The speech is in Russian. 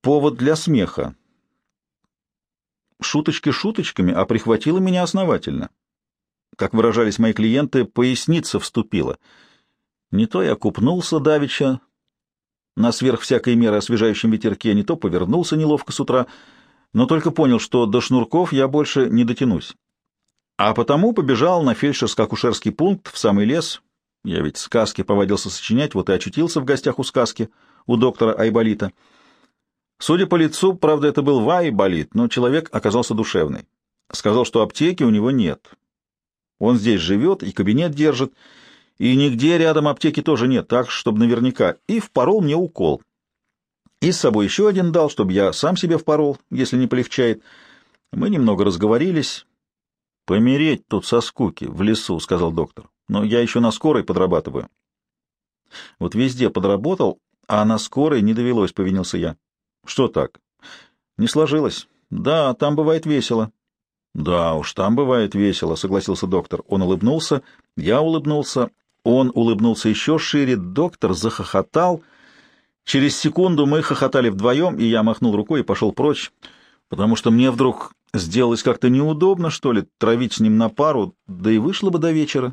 повод для смеха. Шуточки шуточками, а прихватило меня основательно. Как выражались мои клиенты, поясница вступила. Не то я купнулся давеча на сверх всякой меры освежающем ветерке, не то повернулся неловко с утра, но только понял, что до шнурков я больше не дотянусь. А потому побежал на фельдшерско-акушерский пункт в самый лес. Я ведь сказки поводился сочинять, вот и очутился в гостях у сказки, у доктора Айболита. Судя по лицу, правда, это был Вайболит, но человек оказался душевный. Сказал, что аптеки у него нет. Он здесь живет и кабинет держит, и нигде рядом аптеки тоже нет, так, чтобы наверняка, и впорол мне укол. И с собой еще один дал, чтобы я сам себе впорол, если не полегчает. Мы немного разговорились. «Помереть тут со скуки, в лесу», — сказал доктор. «Но я еще на скорой подрабатываю». Вот везде подработал, а на скорой не довелось, — повинился я. «Что так?» «Не сложилось. Да, там бывает весело». «Да уж, там бывает весело», — согласился доктор. Он улыбнулся, я улыбнулся, он улыбнулся еще шире, доктор захохотал. Через секунду мы хохотали вдвоем, и я махнул рукой и пошел прочь, потому что мне вдруг сделалось как-то неудобно, что ли, травить с ним на пару, да и вышло бы до вечера.